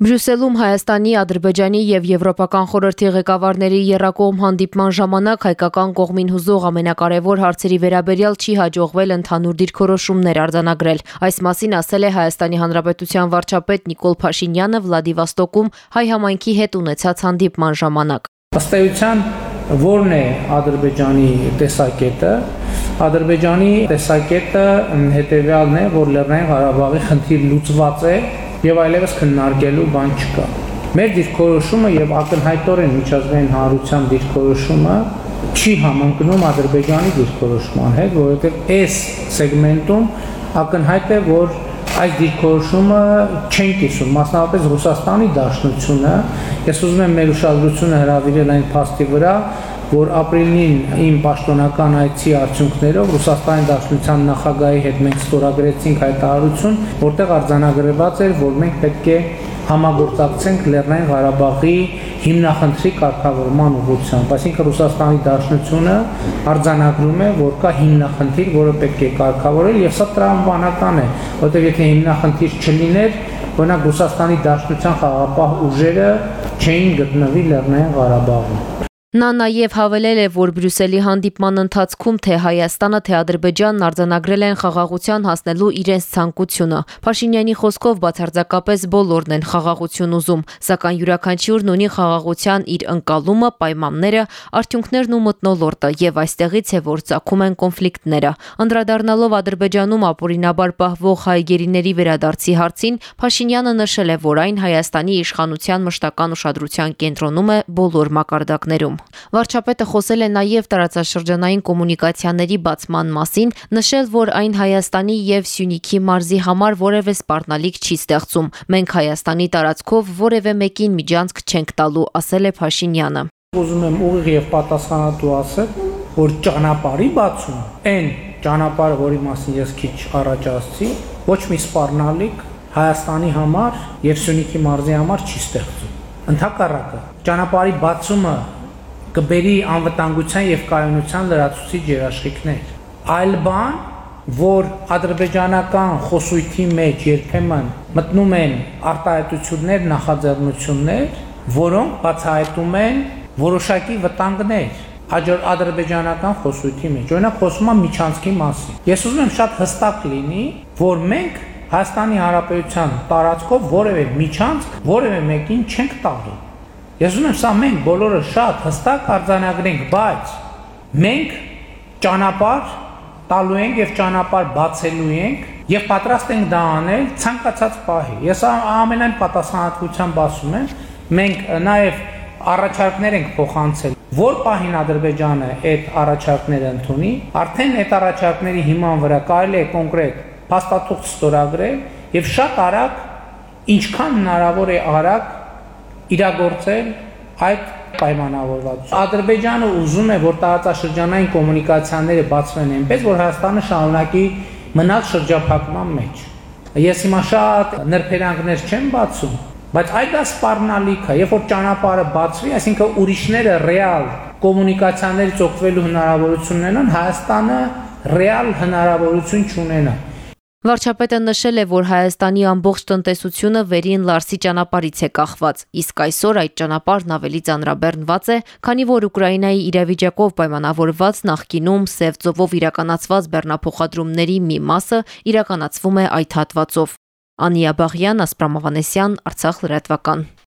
Բրյուսելում Հայաստանի, Ադրբեջանի եւ Եվրոպական խորհրդի ղեկավարների երակողմ հանդիպման ժամանակ հայկական կողմին հուզող ամենակարևոր հարցերի վերաբերյալ չի հաջողվել ընդհանուր դիրքորոշումներ արձանագրել։ Այս մասին ասել է Հայաստանի Հանրապետության վարչապետ Նիկոլ Փաշինյանը Վլադիվաստոկում հայ համայնքի հետ ունեցած հանդիպման ժամանակ։ Ըստ էության ո՞րն է Ադրբեջանի տեսակետը։ Ադրբեջանի տեսակետը հետեւյալն է, որ Լեռնային Ղարաբաղի խնդիր լուծված է եւ այլևս քննարկելու բան չկա։ Մեր դիրքորոշումը եւ ակնհայտորեն միջազգային հանրության դիրքորոշումը չի համընկնում Ադրբեջանի դիրքորոշման հետ, որովհետեւ այս սեգմենտում ակնհայտ է, որ այս դիրքորոշումը չեն կիսում, մասնավորապես Ռուսաստանի Դաշնությունը, ես ուզում եմ մեր ուշադրությունը հրավիրել այն փաստի վրա, որ ապրիլին իմ պաշտոնական այցի արդյունքներով Ռուսաստանի Դաշնության նախագահի հետ մենք ստորագրեցինք հայտարարություն, որտեղ արձանագրված էր, որ մենք պետք է համագործակցենք Լեռնային Ղարաբաղի հիմնախնդրի կարգավորման ուղղությամբ։ Այսինքն Ռուսաստանի Դաշնությունը արձանագրում է, որ կա հիմնախնդիր, որը պետք է կարգավորել, եւ սա տրամաբանական է, որտեղ եթե հիմնախնդիր չլիներ, օրինակ Ռուսաստանի Դաշնության խաղապահ ուժերը չէին գտնվի Լեռնային Ղարաբաղում։ Նա նաև հավելել է, որ Բրյուսելի հանդիպման ընթացքում թե Հայաստանը, թե Ադրբեջանն արձանագրել են խաղաղության հասնելու իրենց ցանկությունը։ Փաշինյանի խոսքով բացարձակապես բոլորն են խաղաղություն ուզում, սակայն յուրաքանչյուրն ունի խաղաղության իր ընկալումը, պայմանները, արդյունքներն ու մթնոլորտը, եւ այստեղից է, որ ցակում են կոնֆլիկտները։ Անդրադառնալով Ադրբեջանում ապօրինաբար պահվող հայ գերիների վերադարձի հարցին, Փաշինյանը նշել է, որ այն Հայաստանի իշխանության մշտական ուշադրության կենտրոնում է բոլոր մակարդակներում։ Վարչապետը խոսել է նաև տարածաշրջանային կոմունիկացիաների բացման մասին, նշել, որ այն Հայաստանի եւ Սյունիքի մարզի համար որևէ սպառնալիք չի ստեղծում։ Մենք Հայաստանի տարածքով որևէ մեկին միջանցք չենք տալու, ասել է Փաշինյանը։ Ուզում եմ ուղիղ եւ պատասխանատու ասել, որ ճանապարհի բացումը, այն ճանապարհը, որի մասին ես քիչ առաջ ասացի, ոչ մի սպառնալիք Հայաստանի համար եւ Սյունիքի մարզի համար չի ստեղծում։ Ընթակառակը ճանապարհի բացումը կբերի անվտանգության եւ կայունության լրացուցիչ երաշխիքներ։ Այլ բան, որ ադրբեջանական խոսույթի մեջ երբեմն մտնում են արտահայտություններ, նախաձեռնություններ, որոնք բացահայտում են որոշակի վտանգներ աջոր ադրբեջանական խոսույթի մեջ։ Օրինակ խոսում եմ միջանցքի մասին։ Ես ուզում եմ շատ հստակ լինի, որ մենք Հայաստանի Հանրապետության տարածքով որևէ միջանցք որևէ մեկին չենք տալու։ Ես ուզում եմ սա մենք բոլորը շատ հստակ արձանագրենք, բայց մենք ճանապարհ տալու ենք եւ ճանապարհ բացելու ենք եւ պատրաստ ենք դա անել ցանկացած պահի։ Ես ամենայն պատասխանատվությամբ ասում եմ, մենք նաեւ առաջարկներ ենք փոխանցել որ պահին Ադրբեջանը այդ առաջարկները ընդունի, արդեն այդ առաջարկների հիման վրա կարելի է կոնկրետ փաստաթուղթ ստորագրել եւ շատ արագ ինչքան հնարավոր է արագ իրագործել այդ պայմանավորվածություն։ Ադրբեջանը ուզում է, որ տարածաշրջանային կոմունիկացիաները բացվեն այնպես, որ Հայաստանը շարունակի մնալ շրջափակման մեջ։ Ես հիմա շատ նրբերանգներ չեմ բացում, բայց այդ դա սպառնալիք է, երբ որ ճանապարհը բացվի, այսինքն ուրիշները ռեալ կոմունիկացիաներից օգտվելու հնարավորություն ունենան, Հայաստանը ռեալ հնարավորություն չունենա։ Վարչապետը նշել է, որ Հայաստանի ամբողջ տնտեսությունը վերին Լարսի ճանապարհից է կախված, իսկ այսօր այդ ճանապարհն ավելի ծանրաբեռնված է, քանի որ Ուկրաինայի իրավիճակով պայմանավորված նախկինում Սև ծովով իրականացված բեռնափոխադրումների մի մասը իրականացվում է այդ հատվածով։ Անիա Բաղյան, Ասպրամովանեսյան, Արցախ լրատվական։